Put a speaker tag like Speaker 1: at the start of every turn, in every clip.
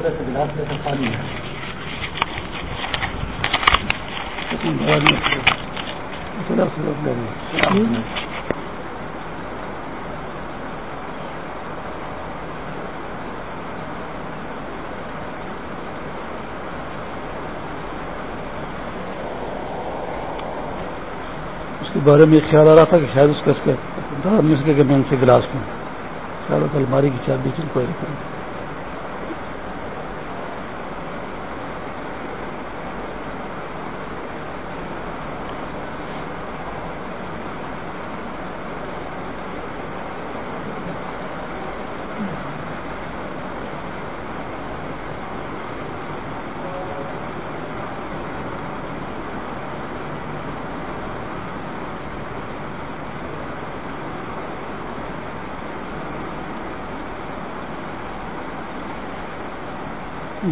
Speaker 1: اچھا اس کے بارے میں یہ خیال آ رہا تھا کہ شاید اس کا اس کے میں ان سے گلاس میں شاید الماری کی چابی چل کو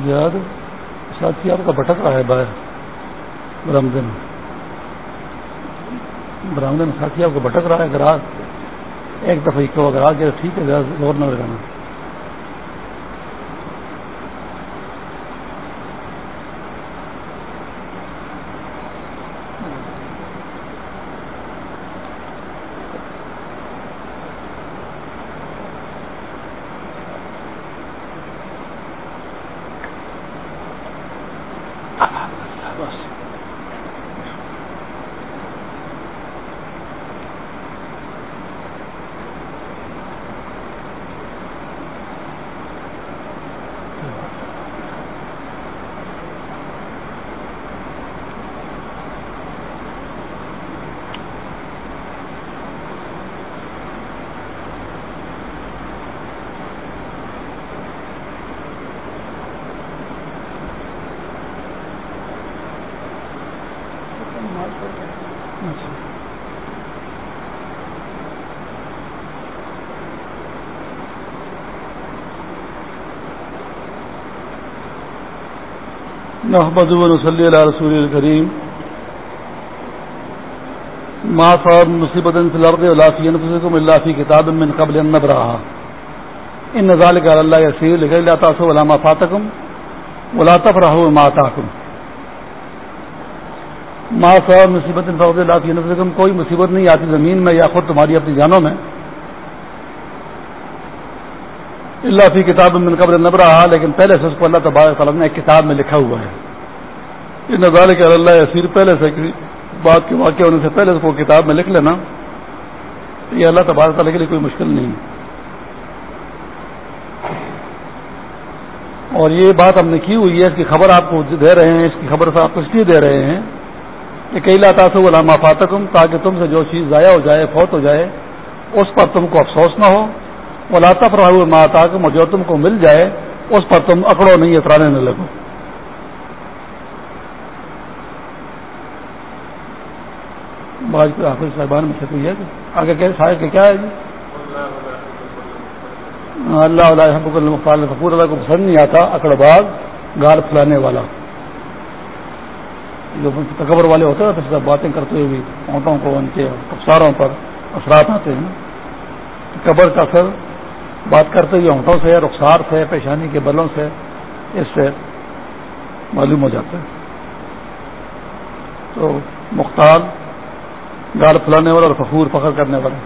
Speaker 1: یار ساتھی آپ کا بھٹک رہا ہے باہر، برامدن۔ میں ساتھی آپ کو بھٹک رہا ہے گراہک ایک دفعہ کہ اگر آ گیا ٹھیک ہے زور نہ لگانا۔ محمد صلی اللہ رسول الکریم ما صاحب مصیبت الارض اللہ فی کتاب من قبل ان نبرہا ان نظال کا اللہ یسیر لکھ اللہ تاسو علامہ فاتکم ولا تفرحوا ما تاکم ما صاحب مصیبت اللہ فی نفسکم کوئی مصیبت نہیں آتی زمین میں یا خود تمہاری اپنی جانوں میں اللہ فی کتاب من قبل نبرا لیکن پہلے سے اس کو اللہ تبارک تعالیٰ نے ایک کتاب میں لکھا ہوا ہے۔ یہ نظارے کے اللہ اسیر پہلے سے بات کے واقع ہونے سے پہلے اس کو کتاب میں لکھ لینا۔ یہ اللہ تبارک تعالیٰ کے لیے کوئی مشکل نہیں۔ اور یہ بات ہم نے کی ہوئی ہے، اس کی خبر آپ کو دے رہے ہیں، اس کی خبر سے آپ کو اس لیے دے رہے ہیں کہ کئی لاتا علامہ فاتکم، تاکہ تم سے جو چیز ضائع ہو جائے، فوت ہو جائے، اس پر تم کو افسوس نہ ہو۔ ملاطف رہو ماتا جو تم کو مل جائے، اس پر تم اکڑو نہیں، اترانے نہ لگو۔ باز حافظ صاحبان میں سے کوئی ہے؟ آگے کہ صاحب کہ کیا ہے جی؟ اللہ علیہ حب المفال فقور اللہ کو پسند نہیں آتا، اکڑ باز، گال پھلانے والا۔ جو تکبر والے ہوتے ہیں تو باتیں کرتے ہوئے اونٹوں کو ان کے افساروں پر اثرات آتے ہیں۔ قبر کا اثر بات کرتے ہوئے ہونٹوں سے، رخسار سے، پیشانی کے بلوں سے اس سے معلوم ہو جاتا ہے۔ تو مختار، گال پھلانے والا اور فخور فخر کرنے والا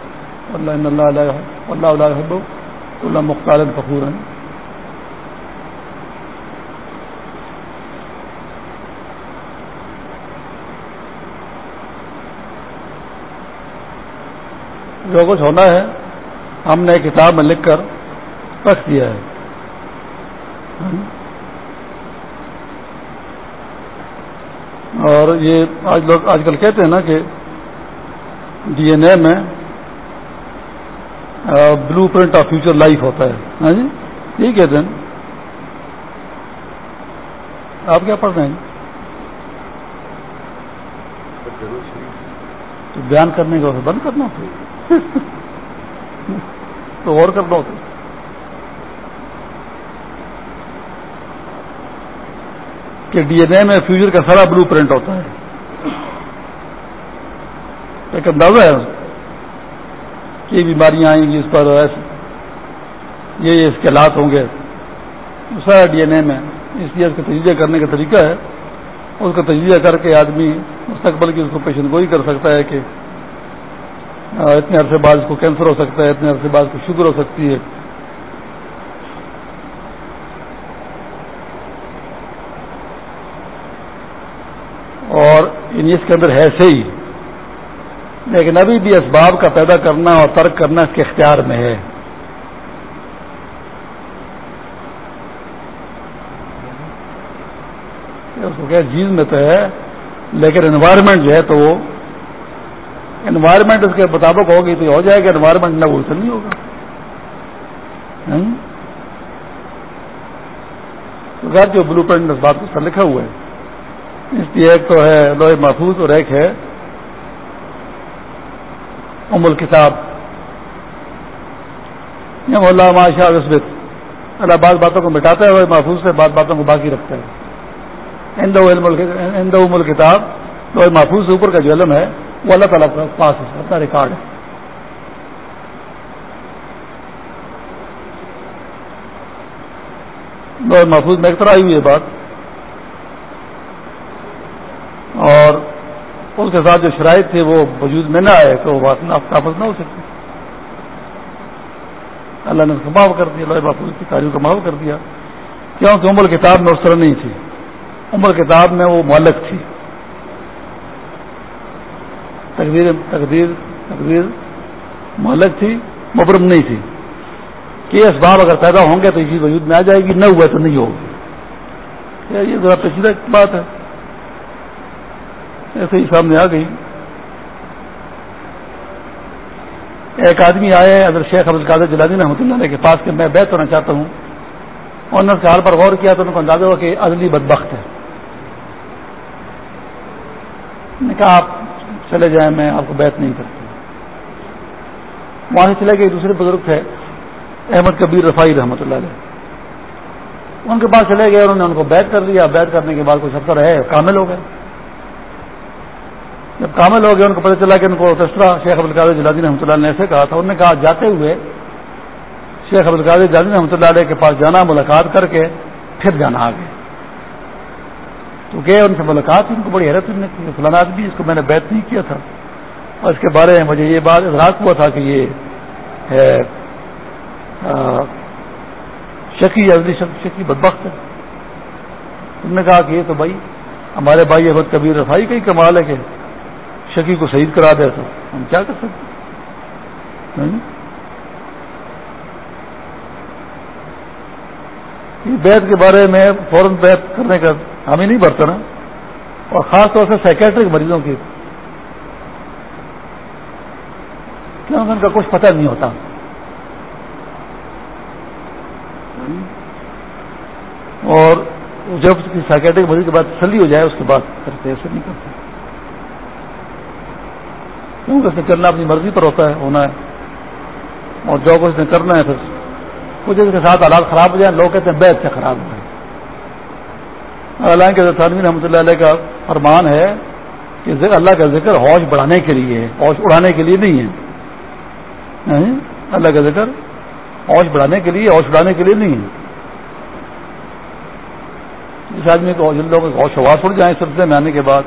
Speaker 1: اللہ اللہ علیہ اللہ علیہ حب اللہ مختار فخور ہیں۔ جو کچھ ہونا ہے ہم نے کتاب میں لکھ کر رکھ دیا ہے۔ اور یہ آج لوگ آج کل کہتے ہیں نا کہ ڈی این اے میں blueprint of future life ہوتا ہے۔ ہاں جی؟ یہی کہتے ہیں۔ آپ کیا پڑھ رہے ہیں؟ تو بیان کرنے کا بند کرنا۔ ہوتا تو اور کرنا ہوتا کہ ڈی این اے میں فیوچر کا سارا بلو پرنٹ ہوتا ہے۔ ایک اندازہ ہے۔ کہ بیماریاں آئیں گی اس پر یہ اس کے حالات ہوں گے۔ سارا ڈی این اے میں۔ اس لیے اس کا تجزیہ کرنے کا طریقہ ہے۔ اس کا تجزیہ کر کے آدمی مستقبل کی اس کو پیشن گوئی کر سکتا ہے کہ اتنے عرصے بعد اس کو کینسر ہو سکتا ہے، اتنے عرصے بعد اس کو شوگر ہو سکتی ہے۔ اور یعنی اس کے اندر ہے صحیح۔ لیکن ابھی بھی اسباب کا پیدا کرنا اور ترک کرنا اس کے اختیار میں ہے۔ اس کو کیا جیز میں تو ہے، لیکن انوائرمنٹ جو ہے تو وہ انوائرمنٹ اس کے مطابق ہوگی تو ہو جائے گا انوائرمنٹ نہ وہ نہیں ہوگا۔ غیر جو بلو پرنٹ اس بات کو سر لکھا ہوا ہے۔ اس کی ایک تو ہے لوہے محفوظ اور ایک ہے ام الکتاب۔ اللہ ماشاء رسبت اللہ بعض باتوں کو مٹاتا ہے وہ محفوظ سے بعض باتوں کو باقی رکھتا ہے۔ ہند ام الکتاب، لوہے محفوظ سے اوپر کا جو علم ہے وہ اللہ تعالیٰ کا پاس ہے، اپنا ریکارڈ ہے۔ محفوظ، میں ایک طرح آئی ہوئی ہے بات۔ اور اس کے ساتھ جو شرائط تھے وہ وجود میں نہ آئے، تو وہ بات نافذ نہ ہو سکتی۔ اللہ نے اس کو معاف کر دیا لوہے محفوظ کی تاریخ کو معاف کر دیا۔ کیونکہ عمر کتاب میں اس طرح نہیں تھی۔ عمر کتاب میں وہ مالک تھی۔ تقدیر تقدیر تقدیر مالک تھی مبرم نہیں تھی۔ کہ اسباب اگر پیدا ہوں گے تو یہ وجود میں آ جائے گی، نہ ہوا تو نہیں ہوگی۔ یہ ذرا پیچیدہ بات ہے۔ ایسے ہی سامنے آ گئی۔ ایک آدمی آئے اگر شیخ ابد القادر جلادی رحمۃ اللہ علیہ کے پاس کہ میں بیت ہونا چاہتا ہوں۔ اور نے حال پر غور کیا تو ان کو اندازہ ہوا کہ عدلی بدبخت ہے۔ نے کہا، آپ چلے جائیں، میں آپ کو بیت نہیں کرتا۔ وہاں سے چلے گئے دوسرے بزرگ تھے، احمد کبیر رفائی رحمۃ اللہ علیہ۔ ان کے پاس چلے گئے، انہوں نے ان کو بیت کر لیا۔ بیت کرنے کے بعد کچھ ہفتہ رہے، کامل ہو گئے۔ جب کامل ہو گئے، ان کو پتہ چلا کہ ان کو تسرا شیخ ابوالقاد جلادی رحمۃ اللہ نے ایسے کہا تھا۔ انہوں نے کہا، جاتے ہوئے شیخ ابوالقاد جلادی رحمۃ اللہ علیہ کے پاس جانا، ملاقات کر کے پھر جانا آگے۔ تو گئے ان سے ملاقات ان کو بڑی حیرت نے کی فلانا آدمی اس کو میں نے بیت نہیں کیا تھا۔ اور اس کے بارے میں مجھے یہ بات اظہار ہوا تھا کہ یہ ہے شکی عزلی شکی بدبخت ہے۔ انہوں نے کہا کہ یہ تو بھائی، ہمارے بھائی احمد کبیر رفائی کا ہی کمال ہے کہ شکی کو شہید کرا دے تو ہم کیا کر سکتے بیت کے بارے میں فوراً بیت کرنے کا ہم ہی نہیں برتا نا اور خاص طور سے سائکیٹرک مریضوں کی۔ کیونکہ ان کا کچھ پتہ نہیں ہوتا۔ اور جب سائکیٹرک مریض کے بعد تسلی ہو جائے، اس کے بعد کرتے ایسے نہیں کرتے۔ کیونکہ اس نے کرنا اپنی مرضی پر ہوتا ہے، ہونا ہے۔ اور جو کچھ نے کرنا ہے، پھر کچھ اس کے ساتھ حالات خراب ہو جائیں، لوگ کہتے ہیں بیت سے خراب ہو جائے حالانکہ تھانوی رحمۃ اللہ علیہ کا فرمان ہے کہ اللہ کا ذکر حوش بڑھانے کے لیے ہے حوش اڑانے کے لیے نہیں ہے۔ اللہ کا ذکر حوش بڑھانے کے لیے حوش اڑانے کے لیے نہیں ہے۔ جس آدمی کو جن لوگوں کو حوش اڑ جائیں سلسلے میں آنے کے بعد۔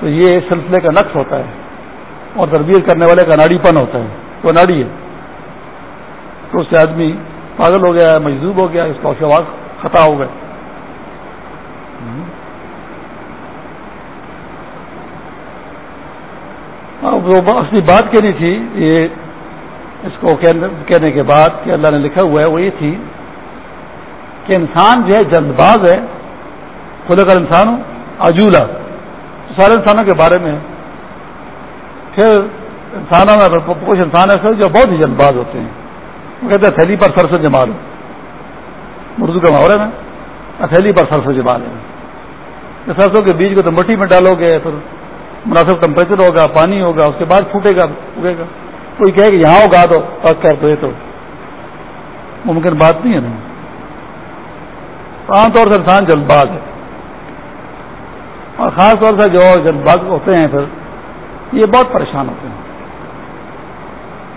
Speaker 1: تو یہ سلسلے کا نقص ہوتا ہے۔ اور تربیت کرنے والے کا ناڑی پن ہوتا ہے۔ وہ ناڑی ہے۔ تو اس سے آدمی پاگل ہو گیا، مجذوب ہو گیا، اس کا شواز خطا ہو گئے ہاں، وہ اصلی بات کہنی تھی، یہ اس کو کہنے کے بعد کہ اللہ نے لکھا ہوا ہے، وہ یہ تھی کہ انسان جو ہے، جلد باز ہے، خود اگر انسان ہو اجولا تو سارے انسانوں کے بارے میں پھر انسانوں میں کچھ انسان ایسے جو بہت ہی جلد باز ہوتے ہیں۔ وہ کہتے ہیں، تھیلی پر سر سے جمال اردو کا محاورے میں تھیلی پر سر سے جمال ہے سرسوں کے بیج کو تو مٹی میں ڈالو گے، پھر مناسب ٹمپریچر ہوگا، پانی ہوگا، اس کے بعد پھوٹے گا، اگے گا۔ کوئی کہے کہ یہاں اگا دو پک کر تو یہ تو۔ ممکن بات نہیں ہے نہیں عام طور سے انسان جلد باز ہے۔ اور خاص طور سے جو جلد باز ہوتے ہیں پھر، یہ بہت پریشان ہوتے ہیں۔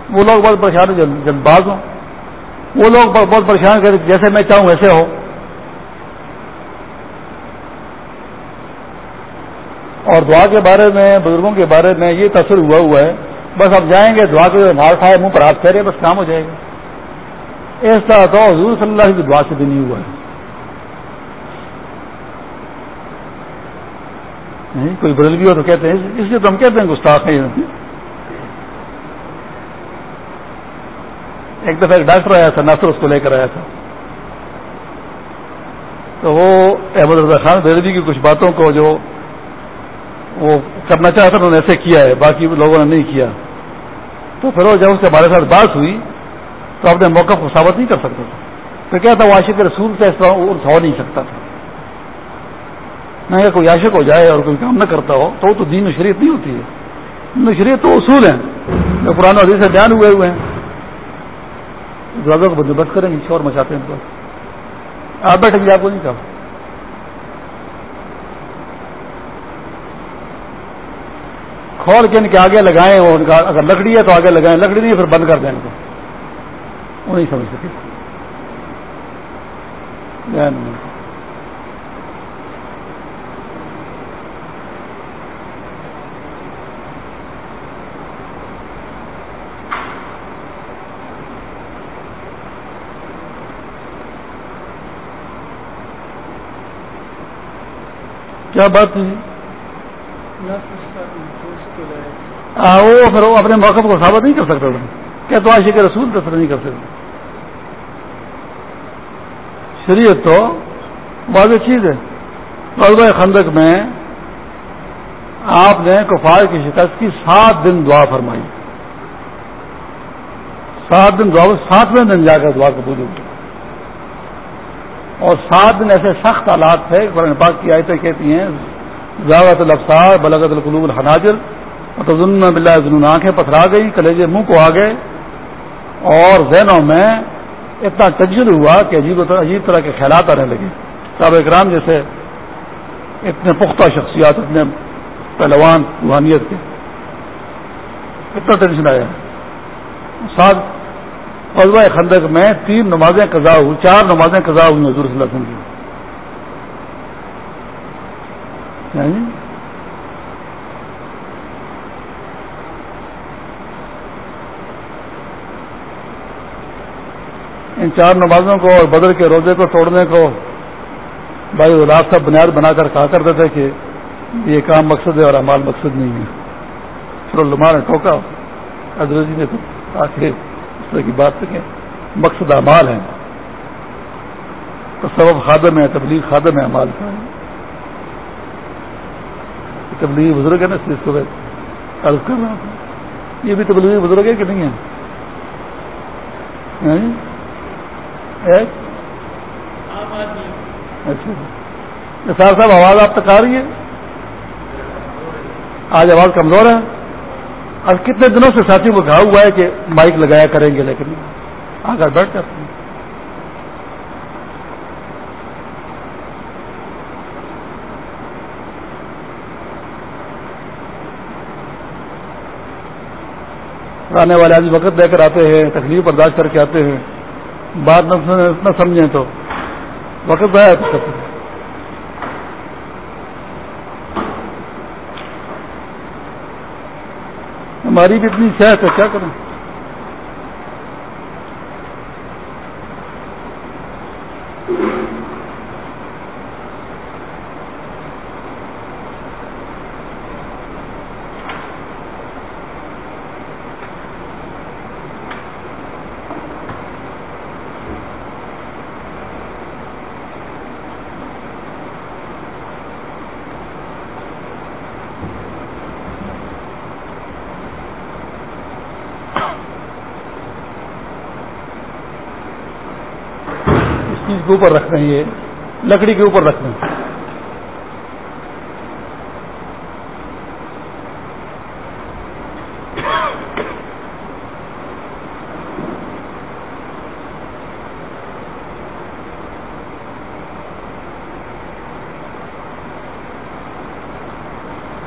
Speaker 1: وہ لوگ بہت پریشان ہیں جلد باز ہوں۔ وہ لوگ بہت پریشان کرتے جیسے میں چاہوں ویسے ہو۔ اور دعا کے بارے میں، بزرگوں کے بارے میں یہ تصور ہوا ہوا ہے۔ بس اب جائیں گے، دعا کے مار کھائے منہ پر ہاتھ پھیرے، بس کام ہو جائے گا۔ اس طرح تو حضور صلی اللہ کی دعا سے بھی نہیں ہوا ہے۔ نہیں، کوئی بدل بھی ہو تو کہتے ہیں، اس لیے تو ہم کہتے ہیں گستاخ ہیں۔ ایک دفعہ ایک ڈاکٹر آیا تھا، ناصر، اس کو لے کر آیا تھا۔ تو وہ احمد رضا خان بریلوی کی کچھ باتوں کو جو وہ کرنا چاہتا تھا انہوں نے ایسے کیا ہے، باقی لوگوں نے نہیں کیا۔ تو پھر وہ جب اس سے ہمارے ساتھ بات ہوئی، تو اپنے موقع کو ثابت نہیں کر سکتا تھا تو کیا تھا وہ عاشق رسول سے اس طرح ہو نہیں سکتا تھا۔ میں کوئی عاشق ہو جائے اور کوئی کام نہ کرتا ہو، تو وہ تو دین و شریعت نہیں ہوتی ہے۔ دین و شریعت تو اصول ہیں۔ جو پرانا حدیث سے بیان ہوئے ہوئے ہیں۔ کو بندوبست کریں گے شور مچاتے ہیں آپ بیٹھے گی آپ کو نہیں کہا۔ کھول کے ان کے آگے لگائیں وہ ان کا اگر لکڑی ہے تو آگے لگائیں، لکڑی نہیں ہے پھر بند کر دیں ان کو۔ وہ نہیں سمجھ سکے۔ کیا بات تھی وہ پھر وہ اپنے موقف کو ثابت نہیں کر سکتا تھا کیا تو عاشق رسول تصر نہیں کر سکتا شریعت تو واضح چیز ہے۔ غلبہ خندق میں آپ نے کفار کی شکست کی سات دن دعا فرمائی۔ سات دن دعا، ساتویں دن جا کر دعا قبول ہوئی۔ اور سات دن ایسے سخت حالات تھے، قرآن پاک کی آیتیں کہتی ہیں زیادت الفسار بلغت القلوب الحناجر ظلم بلّہ ظلم آنکھیں پتھرا گئی کلیجے منہ کو آ گئے۔ اور ذہنوں میں اتنا تجر ہوا کہ عجیب عجیب طرح کے خیالات آنے لگے۔ صاحب اکرام جیسے اتنے پختہ شخصیات، اتنے پہلوان روحانیت کے اتنا ٹینشن آیا۔ ساتھ قلبہ خندق میں تین نمازیں قضا ہوئی، چار نمازیں قضا ہوئی حضور صلی اللہ علیہ وسلم کی۔ یعنی ان چار نمازوں کو اور بدر کے روزے کو توڑنے کو بھائی راستہ بنیاد بنا کر کہا کرتے تھے کہ یہ کام مقصد ہے اور امال مقصد نہیں ہے۔ پھر لما نے ٹوکا ادر جی نے آخر اس طرح کی بات کہ مقصد اعمال ہے تو سبب خادم ہے تبلیغ خادم ہے امال کا۔ تبلیغی بزرگ ہے نا، اس کو عرض کر رہا تھا یہ بھی تبلیغی بزرگ ہے کہ نہیں ہے اچھا جی۔ نثار صاحب، آواز آپ تک آ رہی ہے؟ آج آواز کمزور ہے۔ اب کتنے دنوں سے ساتھی کو کہا ہوا ہے کہ مائک لگایا کریں گے لیکن آ کر۔ بیٹھ جاتے ہیں آنے والے آدمی وقت دے کر آتے ہیں، تکلیف برداشت کر کے آتے ہیں۔ بات نہ سمجھیں تو وقت آیا تو ہماری بھی اتنی صحت ہے کیا کریں؟ کے اوپر رکھنا یہ، لکڑی کے اوپر رکھنا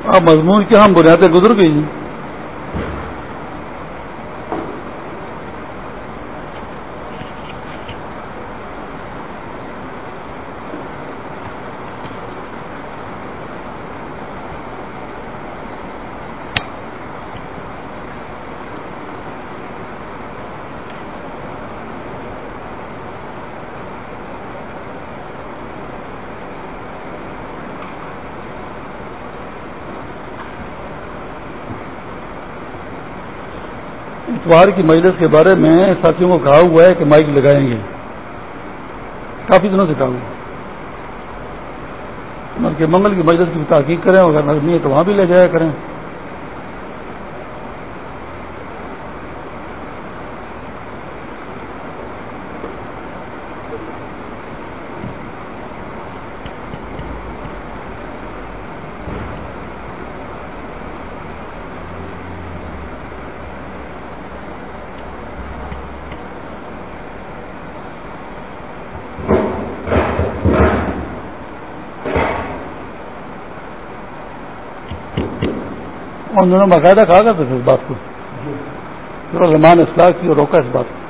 Speaker 1: آپ مضمون کیا ہم بنیادیں گزر گئی ہیں کی مجلس کے بارے میں ساتھیوں کو کہا ہوا ہے کہ مائک لگائیں گے۔ کافی دنوں سے کہا ہوا بلکہ منگل کی مجلس کی تحقیق کریں اگر نہیں ہے تو وہاں بھی لے جایا کریں۔ انہوں نے باقاعدہ کہا کرتے تھے اس بات کو۔ رحمان اصلاح کی اور روکا اس بات کو۔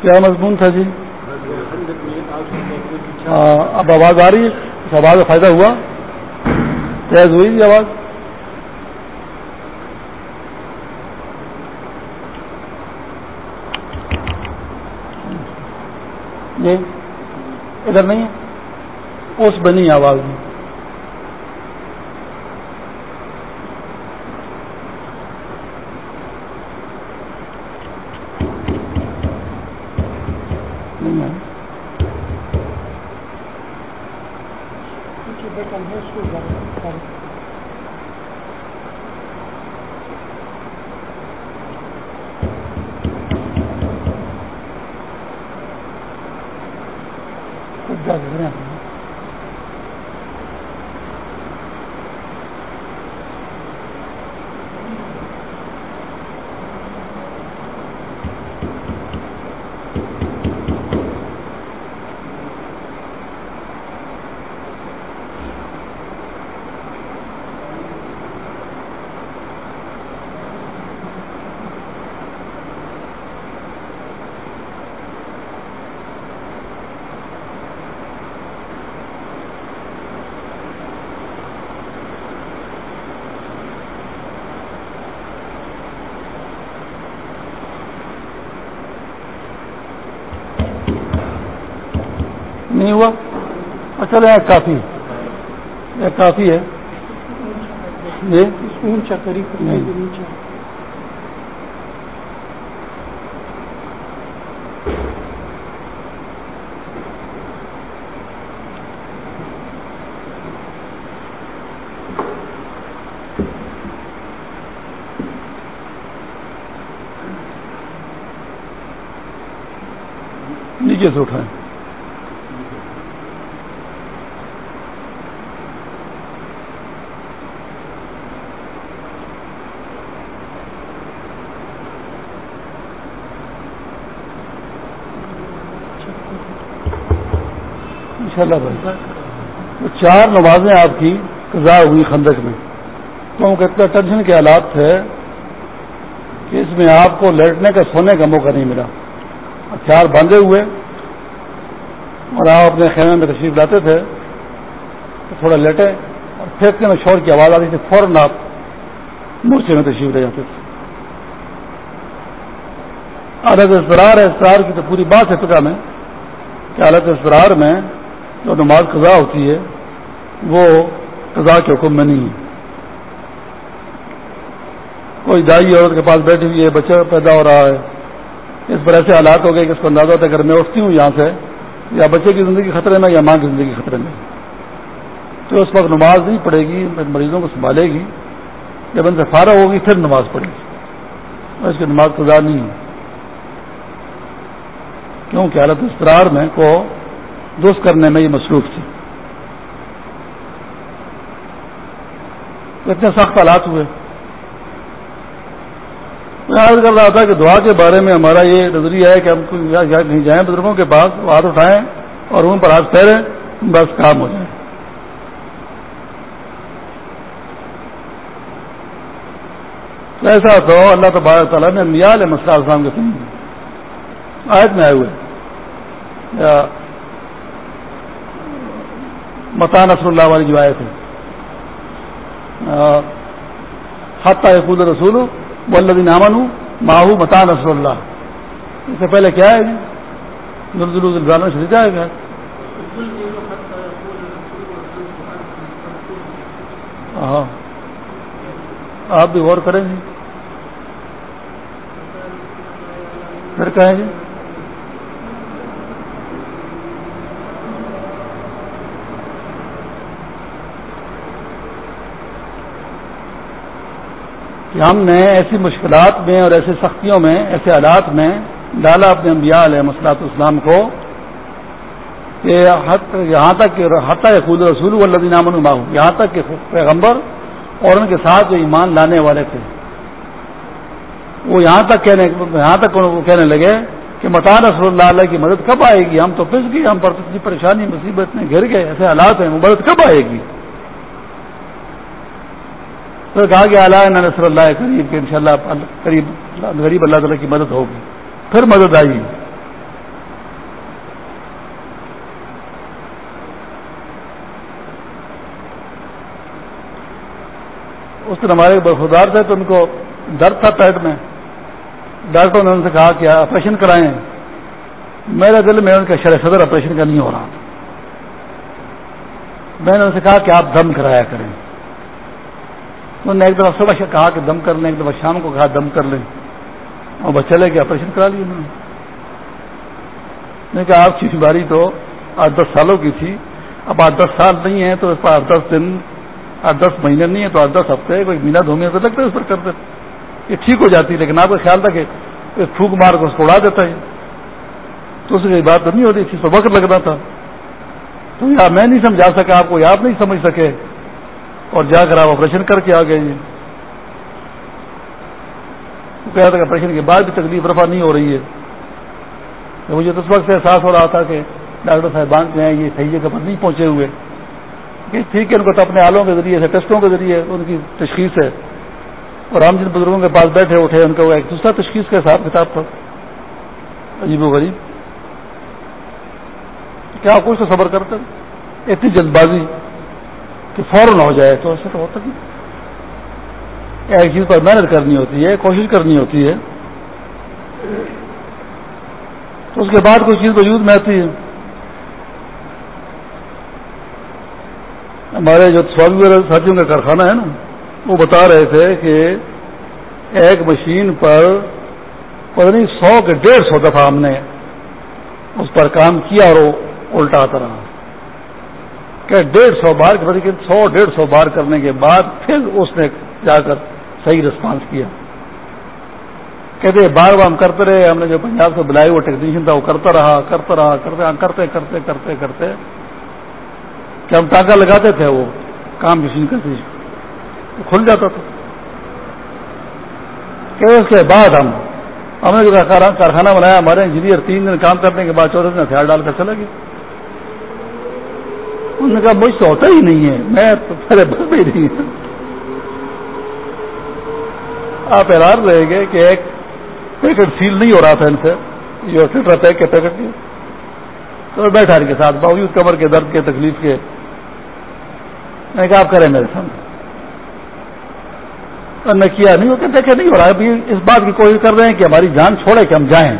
Speaker 1: کیا مضمون تھا جی؟ اب آواز آ رہی ہے، اس آواز کا فائدہ ہوا؟ تیز ہوئی جی آواز؟ جی ادھر نہیں ہے۔ اس بنی آواز میں۔ نہیں ہوا۔ اچھا ایک کافی ایک کافی ہے۔ نیچے سے اٹھائیں۔ انشاءاللہ بھائی۔ تو چار نمازیں آپ کی قضا ہوئی خندق میں۔ تو اتنا ٹینشن کے حالات تھے کہ اس میں آپ کو لیٹنے کا سونے کا موقع نہیں ملا۔ چار باندھے ہوئے۔ اور آپ اپنے خیمے میں تشریف لاتے تھے۔ تو تھوڑا لیٹے اور پھینکنے میں شور کی آواز آتی تھی۔ فوراً آپ مورچے میں تشریف لے جاتے تھے۔ عادت اسرار ہے اسرار کی تو پوری بات ہے فکا میں کہ حالت اسرار میں جو نماز قضا ہوتی ہے، وہ قضا کے حکم میں نہیں ہے۔ کوئی دائی عورت کے پاس بیٹھی ہوئی ہے، بچہ پیدا ہو رہا ہے، اس پر ایسے حالات ہو گئے کہ اس کو اندازہ ہوتا ہے اگر میں اٹھتی ہوں یہاں سے، یا بچے کی زندگی خطرے میں یا ماں کی زندگی خطرے میں۔ تو اس وقت نماز نہیں پڑے گی، مریضوں کو سنبھالے گی۔ جب ان سے فارغ ہوگی، پھر نماز پڑھے گی۔ اور اس کی نماز قضا نہیں ہے۔ کیونکہ حالت استرار میں کو دوست کرنے میں یہ مصروف تھی۔ اتنے سخت حالات ہوئے۔ میں عرض کر رہا تھا کہ دعا کے بارے میں ہمارا یہ نظریہ ہے کہ ہم کہیں جائیں، بزرگوں کے پاس ہاتھ اٹھائیں اور ان پر ہاتھ پھیریں، بس کام ہو جائے۔ ایسا تو اللہ تبارک تعالیٰ نے میال مسئلہ السلام کے سمجھ آیت میں آئے ہوئے۔ یا متا نصر اللہ والی جو آئے تھے حتہ خود رسول والذین آمنوا ماہو متا نصر اللہ۔ اس سے پہلے کیا ہے؟ گانا سے جائے گا ہاں آپ بھی غور کریں گے۔ پھر کہیں گے۔ کہ ہم نے ایسی مشکلات میں اور ایسی سختیوں میں، ایسے حالات میں ڈالا اپنے انبیاء علیہ مسلاط اسلام کو کہ یہاں تک کہ حتیٰ خود رسول الدین امن یہاں تک کہ پیغمبر اور ان کے ساتھ جو ایمان لانے والے تھے۔ وہ یہاں تک کہنے، یہاں تک وہ کہنے لگے کہ متان رسول اللہ علیہ کی مدد کب آئے گی؟ ہم تو پس گئی ہم پر اتنی پریشانی، مصیبت میں گر گئے، ایسے حالات ہیں وہ مدد کب آئے گی؟ تو کہا کہ اللہ نصر اللہ قریب کہ ان شاء اللہ قریب غریب اللہ تعالیٰ کی مدد ہوگی۔ پھر مدد آئی۔ اس دن ہمارے برفدار تھے تو ان کو درد تھا پیٹ میں۔ ڈاکٹروں نے ان سے کہا کہ آپریشن کرائیں۔ میرے دل میں ان کا شرح صدر آپریشن کا نہیں ہو رہا۔ میں نے ان سے کہا کہ آپ دم کرایا کریں۔ انہوں نے ایک دفعہ صبح کہا کہ دم کر لیں، ایک دفعہ شام کو کہا دم کر لیں۔ اور بچے لے کے آپریشن کرا لیا انہوں نے۔ کہا، آپ کی بیماری تو آٹھ دس سالوں کی تھی۔ اب آٹھ دس سال نہیں ہے تو اس پر آٹھ دس دن آٹھ دس مہینے نہیں ہے تو آٹھ دس ہفتے، کوئی مہینہ دو مہینے تو لگتا ہے اس پر کرتے یہ ٹھیک ہو جاتی لیکن آپ کا خیال تھا کہ پھوک مار کو اس کو اڑا دیتا ہے۔ تو اس کی بات تو نہیں ہوتی اس پر وقت لگنا تھا۔ تو یا میں نہیں سمجھا سکا، آپ کو آپ نہیں سمجھ سکے۔ اور جا کر آپ آپریشن کر کے آ گئے جی کہا تھا کہ آپریشن کے بعد بھی تکلیف رفع نہیں ہو رہی ہے۔ مجھے تو اس وقت سے احساس ہو رہا تھا کہ ڈاکٹر صاحبان جو ہیں، یہ صحیح جگہ پر نہیں پہنچے ہوئے۔ کہ ٹھیک ہے، ان کو تو اپنے آلوں کے ذریعے سے، ٹیسٹوں کے ذریعے ان کی تشخیص ہے۔ اور ہم جن بزرگوں کے پاس بیٹھے، اٹھے، ان کا وہ ایک دوسرا تشخیص کا حساب کتاب تھا عجیب و غریب۔ کیا کچھ تو صبر کرتے اتنی جلد بازی۔ کہ فوراً ہو جائے تو ایسا تو ہوتا نہیں۔ ایک چیز پر محنت کرنی ہوتی ہے، کوشش کرنی ہوتی ہے۔ تو اس کے بعد کوئی چیز وجود میں آتی ہے۔ ہمارے جو سوامی ساتھیوں کا کارخانہ ہے نا، وہ بتا رہے تھے کہ ایک مشین پر پتہ نہیں سو کے ڈیڑھ سو دفعہ ہم نے اس پر کام کیا اور وہ الٹا آتا رہا کہ ڈیڑھ سو بار لیکن سو ڈیڑھ سو بار کرنے کے بعد پھر اس نے جا کر صحیح رسپانس کیا۔ کہتے بار بار ہم کرتے رہے، ہم نے جو پنجاب سے بلائی وہ ٹیکنیشین تھا، وہ کرتا رہا کرتا رہا، کرتے کرتے کرتے کرتے کرتے۔ کہ ہم ٹانکا لگاتے تھے وہ، کام مشین کرتی کھل جاتا تھا۔ کہ اس کے بعد ہم ہم نے جو کارخانہ بنایا، ہمارے انجینئر تین دن کام کرنے کے بعد چودہ دن ہتھیار ڈال کر چلے گئے۔ انہوں نے کہا، مجھ تو ہوتا ہی نہیں ہے۔ میں تو پہلے بس بھی نہیں ہوں۔ آپ حیران رہے گے کہ ایک پیکٹ سیل نہیں ہو رہا تھا ان سے۔ جو ٹر پیک کے پیکٹ کی تو بیٹھا ان کے ساتھ، باوجود کمر کے درد کے، تکلیف کے۔ میں نے کہا، آپ کریں میرے سامنے۔ نے کیا نہیں، وہ کہتے کہ نہیں ہو رہا ہے۔ اس بات کی کوشش کر رہے ہیں کہ ہماری جان چھوڑے کہ ہم جائیں۔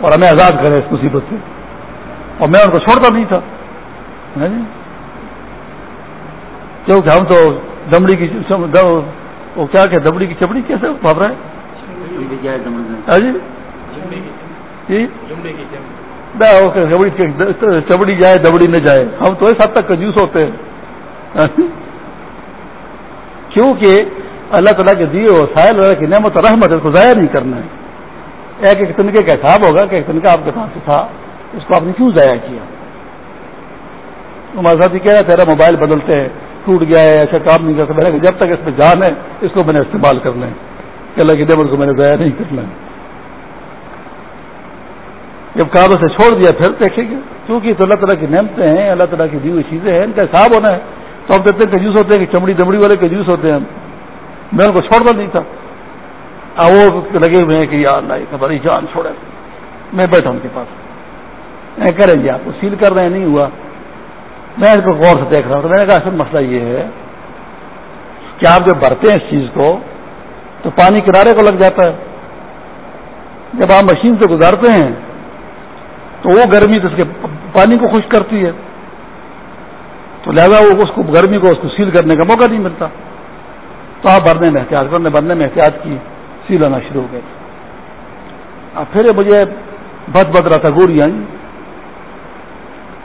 Speaker 1: اور ہمیں آزاد کریں اس مصیبت سے۔ اور میں ان کو چھوڑتا نہیں تھا۔ جی؟ کیونکہ ہم تو دمڑی کی وہ کیا کہ دمڑی کی چپڑی کیسے بھاپ رہے چبڑی جائے دبڑی نہ جائے۔ ہم تو اس حد تک کنجوس ہوتے ہیں۔ ہاں جی؟ کیونکہ اللہ تعالیٰ کے دیے وسائل اللہ کی نعمت رحمت اس کو ضائع نہیں کرنا ہے۔ ایک ایک تنکے کا حساب ہوگا کہ ایک تنکا آپ کے پاس تھا، اس کو آپ نے کیوں ضائع کیا؟ ہمارے ساتھ کہہ رہا تیرا موبائل بدلتے ہیں، ٹوٹ گیا ہے، ایسا کام نہیں کرتا میں نے جب تک اس میں جان ہے، اس کو میں نے استعمال کر لیں۔ کہ اللہ کی نعمت کو میں نے ضائع نہیں کرنا ہے جب کام سے چھوڑ دیا، پھر دیکھیں گے کیونکہ تو اللہ تعالیٰ کی نعمتیں ہیں، اللہ تعالیٰ کی دی ہوئی چیزیں ہیں، ان کا حساب ہونا ہے۔ تو ہم دیکھتے ہیں کنجوس ہوتے ہیں، کہ چمڑی دمڑی والے کنجوس ہوتے ہیں۔ میں ان کو چھوڑتا نہیں تھا۔ وہ لگے ہوئے ہیں کہ یار اللہ بڑی جان چھوڑے میں بیٹھا ان کے پاس۔ کریں گے آپ کو سیل کر رہے ہیں، نہیں ہوا۔ میں ان کو غور سے دیکھ رہا ہوں تو میں نے کہا اصل مسئلہ یہ ہے کہ آپ جب بھرتے ہیں اس چیز کو تو پانی کنارے کو لگ جاتا ہے۔ جب آپ مشین سے گزارتے ہیں تو وہ گرمی تو اس کے پانی کو خشک کرتی ہے۔ تو لہذا وہ اس کو گرمی کو اس کو سیل کرنے کا موقع نہیں ملتا۔ تو آپ بھرنے میں احتیاط کرنے بھرنے میں احتیاط کی، سیل آنا شروع ہو گئے۔ اب پھر مجھے بد بد رہا تھا گوری آئی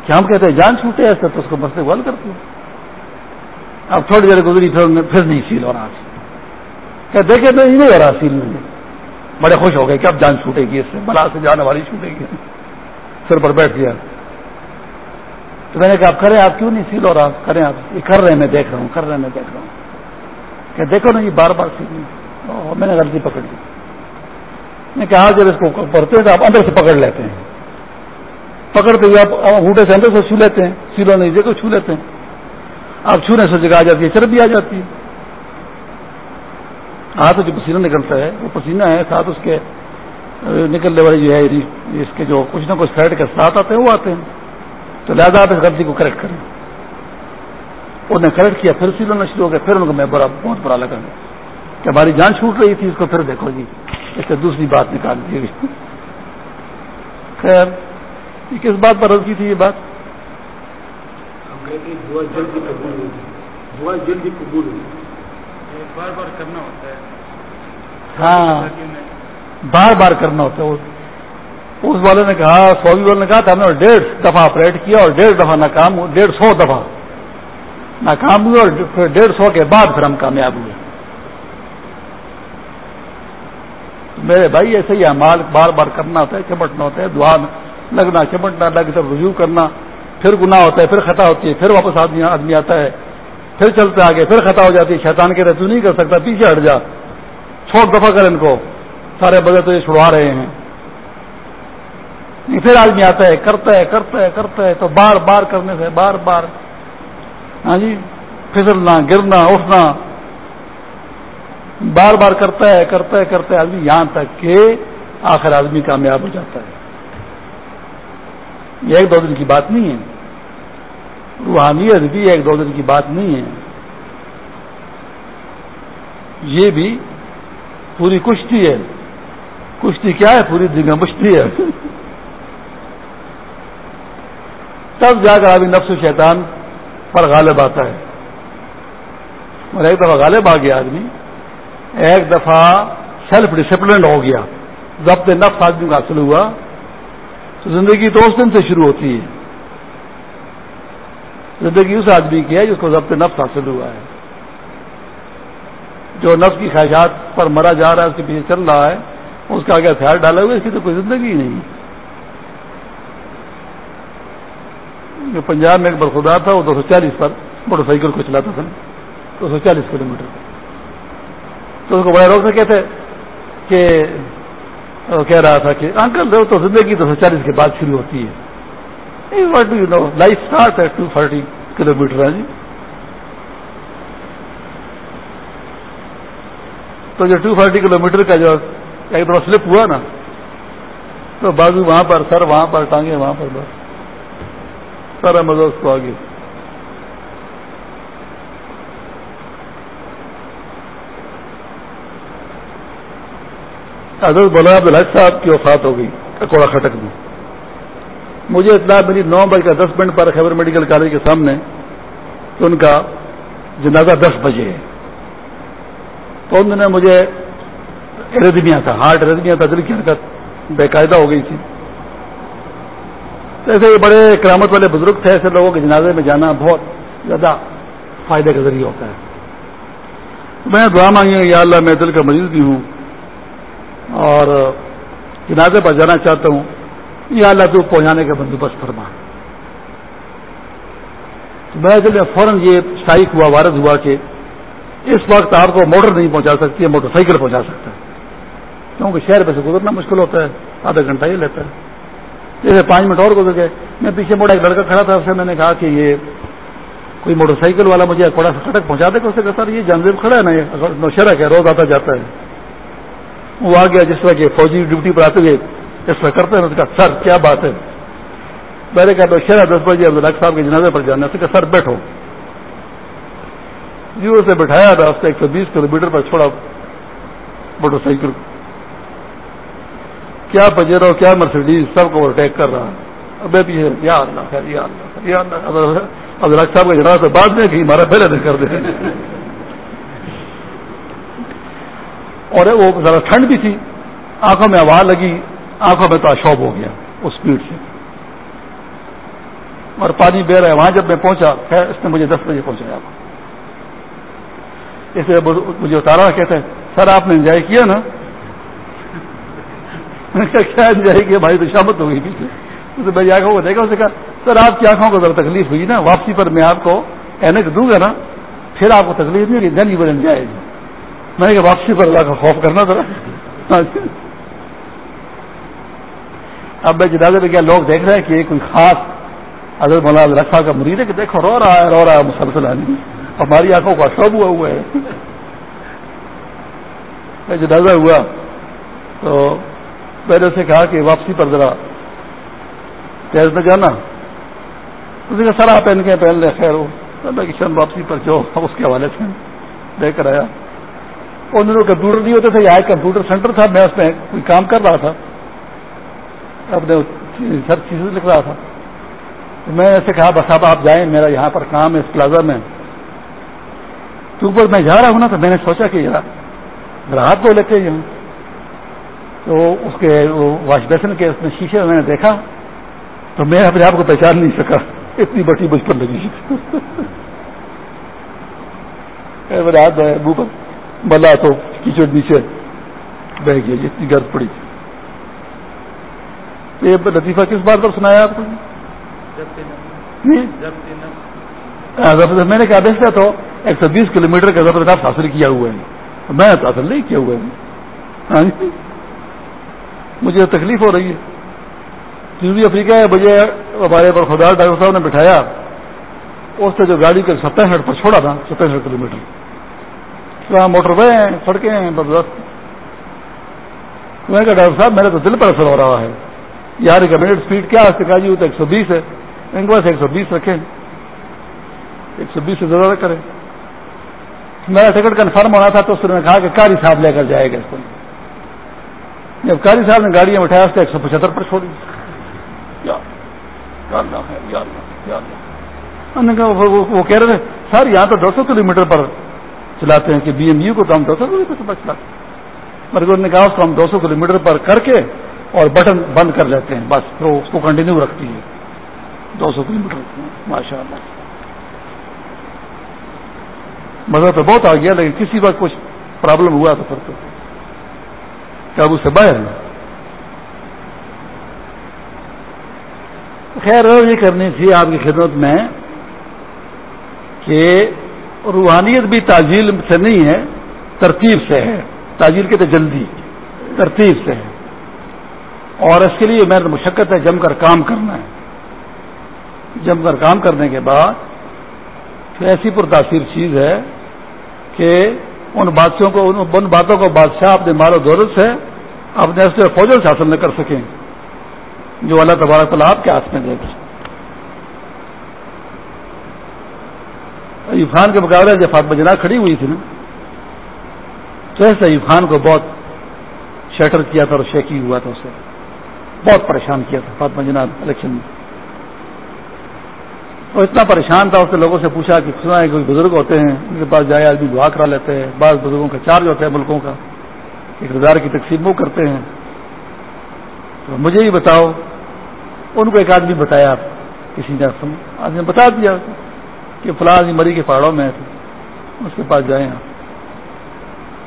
Speaker 1: کہ ہم کہتے ہیں جان چھوٹے ایسے تو اس کو مسئلے کو حل کرتے ہیں۔ اب تھوڑی دیر گزری، پھر پھر نہیں سیل ہو رہا کہ دیکھے تو نہیں ہو رہا سیل میں۔ بڑے خوش ہو گئے کہ اب جان چھوٹے گی اس سے، بلا سے جانے والی چھوٹے گی۔ سر پر بیٹھ گیا۔ تو میں نے کہا، آپ کریں، آپ کیوں نہیں سیل ہو رہا کریں آپ؟ یہ کر رہے ہیں، میں دیکھ رہا ہوں، کر رہے ہیں، میں دیکھ رہا ہوں۔ کہ دیکھو نا، یہ بار بار سیل میں۔ نے غلطی پکڑ لی۔ میں کہا جب اس کو پڑھتے ہیں تو آپ اندر سے پکڑ لیتے ہیں۔ پکڑتے ہوئے آپ انگوٹھے سے اندر سے چھو لیتے ہیں سیلو نہیں دے کو چھو لیتے ہیں۔ آپ چھونے سے جگہ آ جاتی ہے چربی آ جاتی ہے۔ ہاتھ جو پسینہ نکلتا ہے، وہ پسینہ ہے، ساتھ اس کے نکلنے والے جو ہے اس کے جو کچھ نہ کچھ سائڈ کے ساتھ آتے ہیں، وہ آتے ہیں۔ تو لہٰذا آپ اس غلطی کو کریکٹ کریں۔ انہوں نے کریکٹ کیا، پھر سیلنا شروع ہو گیا پھر ان کو میں برا بہت برا لگا۔ کہ ہماری جان چھوٹ رہی تھی، اس کو پھر دیکھو جی اس سے دوسری بات نکال دی خیر۔ یہ کس بات پر رض کی تھی یہ بات؟
Speaker 2: بار بار کرنا ہوتا ہے۔
Speaker 1: ہاں۔ بار بار کرنا ہوتا ہے۔ اس والے نے کہا سوبی والے نے کہا تھا ہم نے ڈیڑھ دفعہ آپریٹ کیا اور ڈیڑھ دفعہ ناکام ڈیڑھ سو دفعہ ناکام ہوئے اور پھر ڈیڑھ سو کے بعد پھر ہم کامیاب ہوئے۔ میرے بھائی ایسے ہی مال بار بار کرنا ہوتا ہے چمٹنا ہوتا ہے دعا لگنا چمٹنا اللہ کی طرف رجوع کرنا، پھر گناہ ہوتا ہے، پھر خطا ہوتی ہے، پھر واپس آدمی آدمی آتا ہے، پھر چلتے آگے، پھر خطا ہو جاتی ہے، شیطان کے رسو نہیں کر سکتا، پیچھے ہٹ جا۔ چھوڑ دفاع کر ان کو۔ سارے بغیر تو یہ چھڑوا رہے ہیں۔ پھر آدمی آتا ہے، کرتا ہے کرتا ہے کرتا ہے، تو بار بار کرنے سے، بار بار۔ ہاں جی؟ پھسلنا، گرنا، اٹھنا۔ بار بار کرتا ہے کرتا ہے کرتا ہے، آدمی یہاں تک کہ آخر آدمی کامیاب ہو جاتا ہے۔ یہ ایک دو دن کی بات نہیں ہے۔ روحانیت بھی ایک دو دن کی بات نہیں ہے۔ یہ بھی پوری کشتی ہے۔ کشتی کیا ہے؟ پوری جگہ مشتی ہے۔ تب جا کر ابھی نفس و شیطان پر غالب آتا ہے۔ اور ایک دفعہ غالب آ گیا آدمی۔ ایک دفعہ سیلف ڈسپلنڈ ہو گیا۔ ضبط نفس آدمی کا حاصل ہوا۔ تو زندگی تو اس دن سے شروع ہوتی ہے۔ زندگی اس آدمی کی ہے جس کو ضبط نفس حاصل ہوا ہے۔ جو نفس کی خواہشات پر مرا جا رہا ہے، اس کے پیچھے چل رہا ہے، اس کا آگے ہتھیار ڈالا ہوا اس کی تو کوئی زندگی ہی نہیں۔ جو پنجاب میں ایک برخدار تھا، وہ دو سو چالیس پر موٹر سائیکل کو چلاتا تھا۔ دو سو چالیس کلو میٹر۔ تو اس کو بڑے روک سے کہتے کہ کہہ رہا تھا کہ انکل تو زندگی دو سو چالیس کے بعد شروع ہوتی ہے۔ لائف اسٹارٹ ہے ٹو فورٹی کلو میٹر ہے جی۔ تو جو ٹو فورٹی کلو میٹر کا جو ایک دفعہ سلپ ہوا نا، تو بازو وہاں پر، سر وہاں پر ٹانگے وہاں پر بس۔ سارا مزہ اس کو آگے حضرت بولا عبدالحج صاحب کی وفات ہو گئی، ککوڑا خٹک میں مجھے اطلاع ملی نو بج کا دس منٹ پر خیبر میڈیکل کالج کے سامنے تو ان کا جنازہ دس بجے ہے۔ تو انہوں نے مجھے ردمیا تھا ہارٹ ردمیا تھا دل کی حرکت، باقاعدہ ہو گئی تھی۔ ایسے یہ بڑے کرامت والے بزرگ تھے، ایسے لوگوں کے جنازے میں جانا بہت زیادہ فائدے کا ذریعہ ہوتا ہے۔ میں دعا مانگی یا اللہ میں دل کا مریض بھی ہوں اور جنازے پر جانا چاہتا ہوں، یا اللہ تو پہنچانے کا بندوبست فرما۔ میں جب فوراً یہ اسٹائک ہوا، وارد ہوا کہ اس وقت آپ کو موٹر نہیں پہنچا سکتی ہے موٹر سائیکل پہنچا سکتا ہے۔ کیونکہ شہر پہ سے گزرنا مشکل ہوتا ہے، آدھا گھنٹہ ہی لیتا ہے۔ جیسے پانچ منٹ اور گزر گئے، میں پیچھے موڑا ایک لڑکا کھڑا تھا، اس سے میں نے کہا کہ یہ کوئی موٹر سائیکل والا مجھے تھوڑا سا کٹک پہنچا دے اسے کہا سر یہ جانزیب کھڑا ہے نا، یہ نوشرک ہے روز آتا جاتا ہے۔ وہ آ گیا جس طرح کہ فوجی ڈیوٹی پر آتے ہوئے اس طرح کرتے ہیں، اس کا سر، کیا بات ہے؟ میں نے کہا نوشہرا دس بجے عبدالحق صاحب کے جنازے پر جانا کہا سر بیٹھو۔ جی اسے بٹھایا تھا، اس ایک سو بیس کلو میٹر پر چھوڑا موٹر سائیکل۔ کیا پجیرو کیا مرسڈیز سب کو اوورٹیک کر رہا اب بھی یا اللہ خیر، یا اللہ خیر، یا اللہ اب صاحب کا جڑا تو بعد میں کہ ہمارا پہلے نہیں کر دے اور وہ ذرا ٹھنڈ بھی تھی، آنکھوں میں آواز لگی، آنکھوں میں تو ہو گیا اس اسپیڈ سے۔ اور پانی بہ رہا ہے، وہاں جب میں پہنچا، خیر، اس نے مجھے دس بجے پہنچایا۔ اس لیے مجھے اتارا، کہتے ہیں، سر، آپ نے انجوائے کیا نا؟ کیا انجوائے کیا؟ بھائی، تو شامت ہو گئی پیچھے۔ اسے میری آنکھوں کو دیکھا اسے کہا، سر، آپ کی آنکھوں کو ذرا تکلیف ہوئی نا، واپسی پر میں آپ کو اینک دوں گا نا، پھر آپ کو تکلیف نہیں ہوگی دن ہی بدل جائے گی میں نے کہا، واپسی پر اللہ کا خوف کرنا ذرا۔ اب میں جنازے میں کیا لوگ دیکھ رہے ہیں کہ کوئی خاص حضرت مولانا رکھا کا مرید ہے کہ دیکھو، رو رہا ہے، رو رہا ہے مسلسل آدمی۔ ہماری آنکھوں کا شوب ہوا ہوا ہے۔ جنازہ ہوا تو میں نے اسے کہا کہ واپسی پر ذرا تیز میں جانا۔ اسی کا سر آپ پہن کے پہن لے، خیر ہو۔ شن واپسی پر جو اس کے حوالے سے لے کر آیا۔ ان دنوں کمپیوٹر نہیں ہوتے تھے یہاں کمپیوٹر سینٹر تھا، میں اس میں کوئی کام کر رہا تھا۔ اپنے سر چیزیں لکھ رہا تھا۔ تو میں ایسے کہا، بس اب آپ جائیں، میرا یہاں پر کام ہے، اس پلازا میں۔ تو اوپر میں جا رہا ہوں نا، تو میں نے سوچا کہ یار ہاتھ دھو لیتے ہیں۔ تو اس کے واش بیسن کے اس میں شیشے میں نے دیکھا، تو میں اپنے آپ کو پہچان نہیں سکا۔ اتنی بڑی بچپن لگی جی۔ میرے منہ پر بلا تو کیچڑ نیچے بہ گیا جتنی گرد پڑی یہ لطیفہ کس بات پر سنایا آپ کو؟ ہاں، میں نے کہا دیکھتا تو ایک سو بیس کلو میٹر کا زبردست حاصل کیا ہوا ہے۔ میں حاصل نہیں کیا ہوا ہے۔ ہاں جی۔ مجھے تکلیف ہو رہی ہے۔ جنوبی افریقہ ہے، مجھے ہمارے پر خدا ڈاکٹر صاحب نے بٹھایا۔ اس سے جو گاڑی کے ستر منٹ پر چھوڑا تھا ستر کلو میٹر۔ وہاں موٹر وے ہیں، سڑکیں ہیں زبردست میں کہا ڈاکٹر صاحب، میرے تو دل پر اثر ہو رہا ہے۔ یہاں ریکمینڈیڈ اسپیڈ کیا ہے؟ کہا جی وہ تو ایک سو بیس ہے۔ ان کے پاس ایک سو بیس رکھیں۔ ایک سو بیس سے زیادہ کریں۔ میرا ٹکٹ کنفرم ہونا تھا تو اس نے کہا کہ کاری صاحب لے کر جائے گا اس کو۔ جب کاری صاحب نے گاڑیاں اٹھایا، اس کو ایک سو پچہتر پر چھوڑی۔ وہ کہہ رہے تھے، سر، یہاں تو دو سو کلو میٹر پر چلاتے ہیں کہ بی ایم یو کو تو ہم دو سو کلو میٹر پر چلاتے ہیں۔ مرگر نے کہا اس کو ہم دو سو کلو میٹر پر کر کے اور بٹن بند کر لیتے ہیں، بس تو اس کو کنٹینیو رکھتی ہے۔ دو سو کلو میٹر ماشاء اللہ مزہ تو بہت آ گیا، لیکن کسی وقت کچھ پرابلم ہوا تو پھر تو۔ قابو سے باہر خیر، یہ کرنی تھی آپ کی خدمت میں کہ روحانیت بھی تاجیل سے نہیں ہے، ترتیب سے ہے۔ تاجیل کے تو جلدی، ترتیب سے ہے۔ اور اس کے لیے میرا مشقت ہے، جم کر کام کرنا ہے۔ جم کر کام کرنے کے بعد ایسی پرتاثیر چیز ہے کہ ان بادشاہوں کو، ان باتوں کو بادشاہ اپنے مال و دولت سے، اپنے فوجوں سے حاصل نہ کر سکیں۔ جو اللہ تبارک تعالیٰ آپ کے ہاتھ میں دے گا ایوب خان کے مقابلے جب فاطمہ جناح کھڑی ہوئی تھی نا، تو ایسے ایوب خان کو بہت شیٹر کیا تھا اور شیکی ہوا تھا اسے۔ بہت پریشان کیا تھا فاطمہ جناب الیکشن میں۔ اور اتنا پریشان تھا، اس نے لوگوں سے پوچھا کہ سنا ہے، کوئی بزرگ ہوتے ہیں، ان کے پاس جائے، آدمی دعا کرا لیتے ہیں۔ بعض بزرگوں کا چارج ہوتا ہے ملکوں کا اقتدار کی تقسیم وہ کرتے ہیں۔ تو مجھے ہی بتاؤ، ان کو ایک آدمی بتایا کسی نے آدمی نے بتا دیا۔ کہ فلاں مری کے پہاڑوں میں اس کے پاس جائیں آپ۔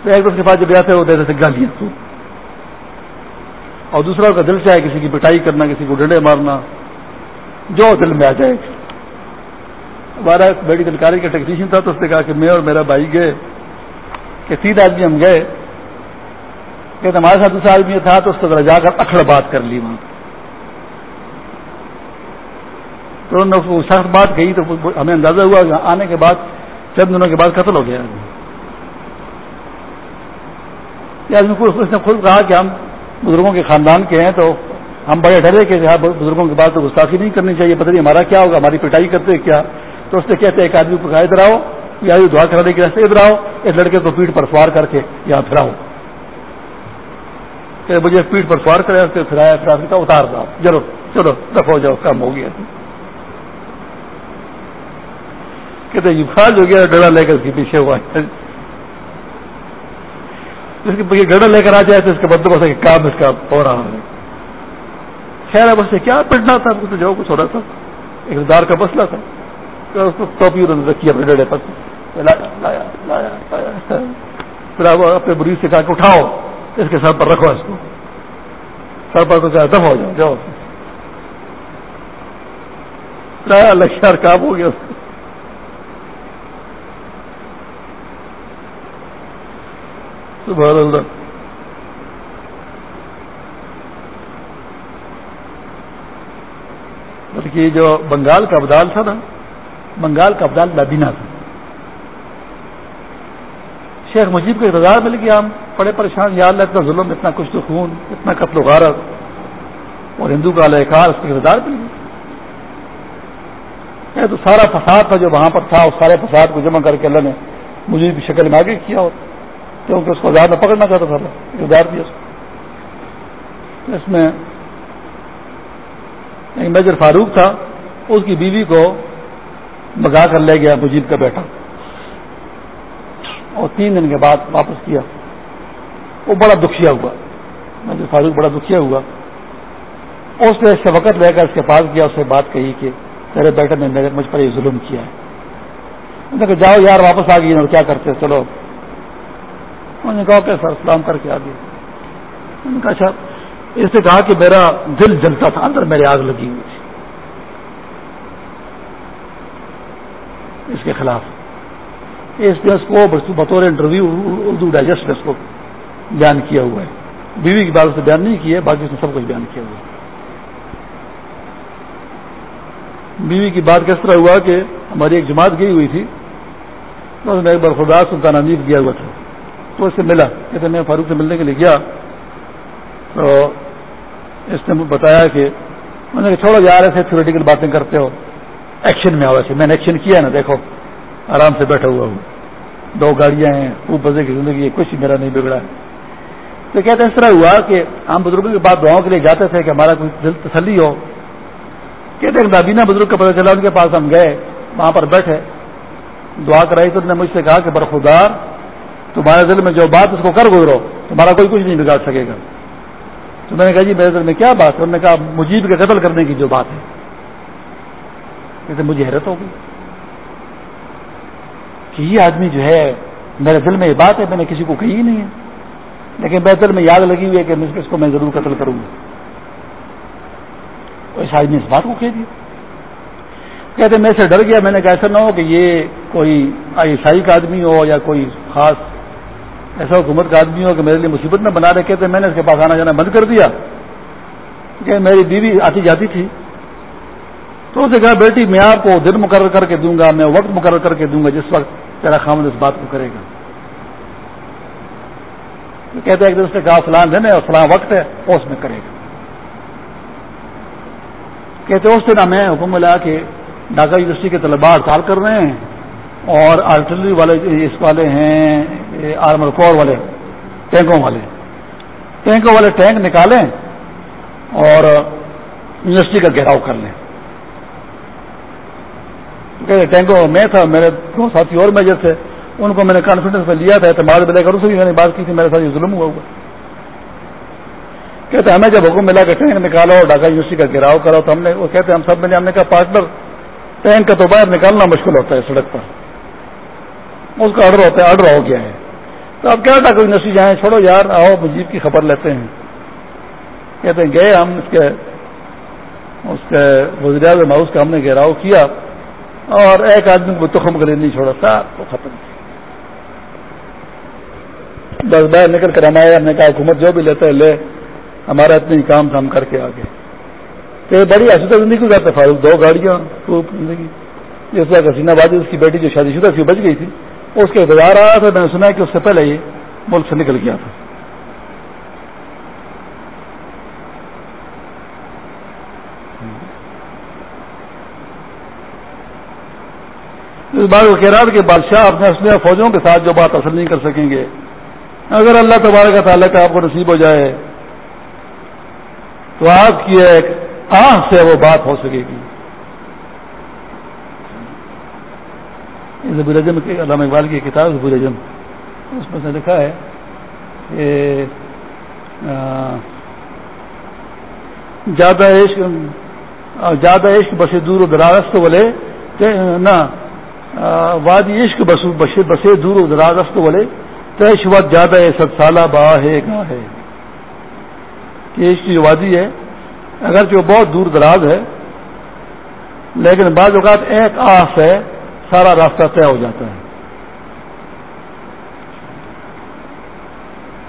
Speaker 1: تو ایک دوسرے کے پاس جب جاتے وہ دیتے تھے گالیاں تو۔ اور دوسرا کا دل چاہے کسی کی پٹائی کرنا، کسی کو ڈنڈے مارنا، جو دل میں آ جائے۔ ہمارا میڈیکل کالج کا ٹیکنیشین تھا تو اس نے کہا کہ میں اور میرا بھائی گئے کہ تین آدمی ہم گئے۔ کہ ہمارے ساتھ دوسرا آدمی تھا تو اس کو ذرا جا کر اکھڑ بات کر لی وہاں۔ تو انہوں نے سخت بات کہی تو ہمیں اندازہ ہوا آنے کے بعد چند دنوں کے بعد قتل ہو گیا۔ اس نے خود کہا کہ ہم بزرگوں کے خاندان کے ہیں تو ہم بڑے ڈرے کہ بزرگوں کے بعد تو گستاخی نہیں کرنی چاہیے، پتہ نہیں ہمارا کیا ہوگا، ہماری پٹائی کرتے کیا؟ تو اس سے کہتے ہیں ایک آدمی کو ادھر آؤ یا دعا کرانے کے راستے ادھر آؤ، ایک لڑکے کو پیٹ پر سوار کر کے یہاں پھراؤ۔ کہ مجھے پیٹ پر سوار کرے پھرایا پھرا اتار دو چلو چلو دفع ہو جاؤ، کام ہو گیا۔ کہتے ہیں یوفاج ہو گیا ڈڑا لے کر کے پیچھے ہوا اس کے گڑا لے کر آ جائے تو اس کے مطلب بدلے بس کام اس کا ہو رہا ہے۔ خیر ہے بس سے کیا پڑھنا تھا؟ تو جو کچھ ہو رہا تھا۔ ایک دار کا مسئلہ تھا۔ اس کو ٹوپی انہوں نے رکھی اپنے ڈڑے پر پھر آپ اپنے مریض سے کہا کہ اٹھاؤ، اس کے سر پر رکھو اس کو۔ سر پر تو کیا دم ہو جاؤ جاؤ۔ لکشار کام ہو گیا۔ سبحان اللہ بلکہ جو بنگال کا ابدال تھا نا، بنگال کا ابدال لابینا تھا۔ شیخ مجیب کو اقتدار مل گیا، ہم بڑے پریشان، یا اللہ، اتنا ظلم، اتنا کچھ تو خون، اتنا قتل و غارت۔ اور ہندو کا لہکار اس کو اقتدار مل گیا۔ تو سارا فساد تھا جو وہاں پر تھا اس سارے فساد کو جمع کر کے اللہ نے مجھے کی شکل میں آگے کیا۔ ہوتا کیونکہ اس کو زیادہ پکڑنا چاہتا تھا اقتدار دیا اس میں ایک میجر فاروق تھا، اس کی بیوی کو بگا کر لے گیا مجیب کا بیٹا۔ اور تین دن کے بعد واپس کیا۔ وہ بڑا دکھیا ہوا۔ میں فاروق بڑا دکھیا ہوا۔ اس نے اس سے وقت لے کر اس کے پاس گیا، اس سے بات کہی کہ تیرے بیٹے نے مجھ پر یہ ظلم کیا ہے۔ کہا، جاؤ یار، واپس آ گئی اور کیا کرتے چلو انہوں نے کہا کہ سر سلام کر کے آ گیا کہا اچھا اس نے کہا کہ میرا دل جلتا تھا، اندر میرے آگ لگی ہوئی تھی۔ اس کے خلاف۔ اس نے اس کو بطور انٹرویو اردو ڈائجسٹ اس کو بیان کیا ہوا ہے۔ بیوی کی بات سے بیان نہیں کیا ہے، باقی اس نے سب کچھ بیان کیا ہوا ہے۔ بیوی کی بات کس طرح ہوا کہ ہماری ایک جماعت گئی ہوئی تھی، تو میں ایک بار خدا سلطان انیب گیا ہوا تھا۔ تو اس سے ملا کہتے میں فاروق سے ملنے کے لیے گیا تو اس نے بتایا کہ میں نے چھوڑو جا رہے تھے باتیں کرتے ہو۔ ایکشن میں آ ویسے میں نے ایکشن کیا نا، دیکھو، آرام سے بیٹھا ہوا ہوں۔ دو گاڑیاں ہیں، خوب بزے کی زندگی ہے، کچھ میرا نہیں بگڑا ہے۔ تو کہتے ہیں اس طرح ہوا کہ ہم بزرگوں کے بعد دعاؤں کے لیے جاتے تھے کہ ہمارا کوئی دل تسلی ہو۔ کہتے ہیں نابینا بزرگ کا پتہ چلا، ان کے پاس ہم گئے، وہاں پر بیٹھے، دعا کرائی تو انہوں نے مجھ سے کہا کہ برخودار تمہارے دل میں جو بات اس کو کر گزرو، تمہارا کوئی کچھ نہیں بگاڑ سکے گا۔ تو میں نے کہا جی میرے دل میں کیا بات ہے؟ انہوں نے کہا، مجیب کے قتل کرنے کی جو بات ہے۔ کہتے، مجھے حیرت ہوگی کہ یہ آدمی جو ہے، میرے دل میں یہ بات ہے، میں نے کسی کو کہی ہی نہیں ہے۔ لیکن میرے دل میں یاد لگی ہوئی ہے کہ اس کو میں ضرور قتل کروں گا۔ اس آدمی اس بات کو کہہ دیا۔ کہتے، میں سے ڈر گیا، میں نے کہا، ایسا نہ ہو کہ یہ کوئی عیسائی کا آدمی ہو یا کوئی خاص ایسا حکومت کا آدمی ہو کہ میرے لیے مصیبت میں بنا رہے کہتے میں نے اس کے پاس آنا جانا بند کر دیا۔ کہ میری بیوی آتی جاتی تھی۔ تو اسے کہا، بیٹی، میں آپ کو دن مقرر کر کے دوں گا، میں وقت مقرر کر کے دوں گا، جس وقت تیرا خامد اس بات کو کرے گا۔ کہتے ہیں کہ اس نے کہا فلان دن ہے اور فلاں وقت ہے اس میں کرے گا۔ کہتے اس دن ہمیں حکم ملا کہ ڈھاکہ یونیورسٹی کے طلبا ہڑتال کر رہے ہیں اور آرٹلری والے اس والے ہیں آرمر کور والے، ٹینکوں والے۔ ٹینکوں والے ٹینک نکالیں اور یونیورسٹی کا گھیراؤ کر لیں۔ ٹینکوں میں تھا، میرے دو ساتھی اور میجر تھے، ان کو میں نے کانفیڈنس میں لیا تھا، اعتماد میں لے کر اسے بھی میں نے بات کی تھی، میرے ساتھ یہ ظلم ہوا ہوا۔ کہتے ہمیں جب حکم ملا کہ ٹینک نکالو ڈھاکہ یونیورسٹی کا گراؤ کرو، تو ہم نے، وہ کہتے ہم سب میں نے، ہم نے کہا پارٹنر ٹینک کا تو باہر نکالنا مشکل ہوتا ہے سڑک پر۔ اس کا آڈر ہوتا ہے آڈر ہو گیا ہے۔ تو اب کیا ڈھاکہ یونیورسٹی جائیں، چھوڑو یار، آؤ مجیب کی خبر لیتے ہیں۔ کہتے ہیں، گئے ہم اس کے اس کے وزیر اعظم ہاؤس کا ہم نے گھیراؤ کیا اور ایک آدمی کو تخم کے لیے نہیں چھوڑا تھا تو ختم بس باہر نکل کر ہم آئے، ہم نے کہا، حکومت جو بھی لیتا ہے، لے۔ ہمارا اتنے کام تھا، ہم کر کے آگے۔ تو بڑی حسیت زندگی گزارتا فاروق، دو گاڑیاں زندگی۔ جس وقت حسینہ بادی اس کی بیٹی جو شادی شدہ تھی بچ گئی تھی۔ اس کے انتظار آیا تھا، میں نے سنا کہ اس سے پہلے یہ ملک سے نکل گیا تھا۔ اس بات کو کہہ رہا کہ بادشاہ اپنے اسلحہ فوجوں کے ساتھ جو بات اثر نہیں کر سکیں گے۔ اگر اللہ تبارک کا تعلق آپ کو نصیب ہو جائے، تو آپ کی ایک آنکھ سے وہ بات ہو سکے گی۔ زبیر اجم کے علامہ اقبال کی کتاب زبیر اجم اس میں سے لکھا ہے کہ زیادہ عشق زیادہ عشق بسے دور و دراز بولے نہ وادی عشق بسے بسے دور و دراز بولے تیش وقت زیادہ ہے، ست سالہ با ہے گاہ ہے۔ کہ عشق کی وادی ہے، اگرچہ وہ بہت دور دراز ہے، لیکن بعض اوقات ایک آس ہے سارا راستہ طے ہو جاتا ہے۔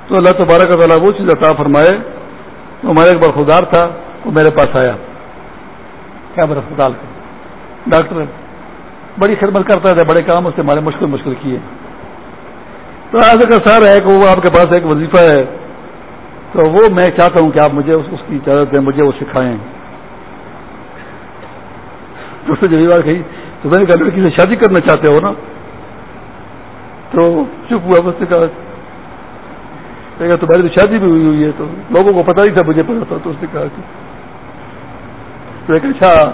Speaker 1: تو اللہ تبارک تعالیٰ وہ چیز عطا فرمائے تو ہمارا ایک بار خدار تھا، وہ میرے پاس آیا۔ کیا برف ڈال کر ڈاکٹر، بڑی خدمت کرتا تھا، بڑے کام، اس سے ہمارے مشکل مشکل کیے۔ تو ایسا کا سر ہے کہ وہ آپ کے پاس ایک وظیفہ ہے، تو وہ میں چاہتا ہوں کہ آپ مجھے اس کی اجازت دیں، مجھے وہ سکھائیں۔ تو اس بات کہی تو میں نے کہا لڑکی سے شادی کرنا چاہتے ہو نا؟ تو چپ ہوا بس کہا تمہاری تو شادی بھی ہوئی ہوئی ہے، تو لوگوں کو پتا ہی تھا، مجھے پتا تھا۔ تو اس نے کہا کہ اچھا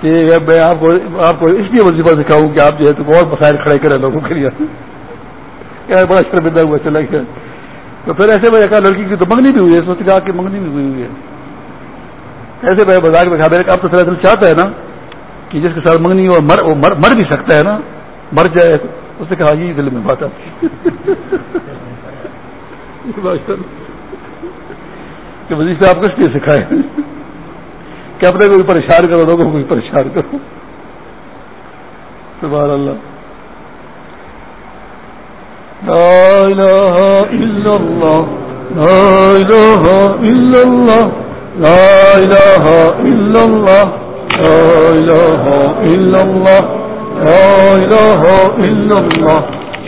Speaker 1: کہ میں آپ کو آپ کو اس لیے وظیفہ سکھاؤں کہ آپ جو ہے تو بہت مسائل کھڑے کریں لوگوں کے لیے۔ بڑا شرمندہ ہوا، چلا گیا۔ تو پھر ایسے میں نے کہا، لڑکی کی تو منگنی بھی ہوئی ہے۔ اس نے کہا کہ منگنی بھی ہوئی ہوئی ہے۔ ایسے میں بازار میں کہا، میرے آپ تو سر چاہتا ہے نا؟ کہ جس کے ساتھ منگنی ہو مر, مر, مر بھی سکتا ہے نا مر جائے اس نے کہا یہ دل میں بات آتی کہ وزیر آپ کس لیے سکھائے۔ کہ اپنے کو بھی پریشان کرو لوگوں کو بھی پریشان کرو۔ سبحان اللہ۔ لا الہ الا اللہ۔ لا الہ الا اللہ۔ لا الہ الا اللہ۔ لا الہ الا الله لا الہ الا الله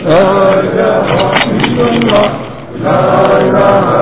Speaker 1: لا الہ الا الله لا الہ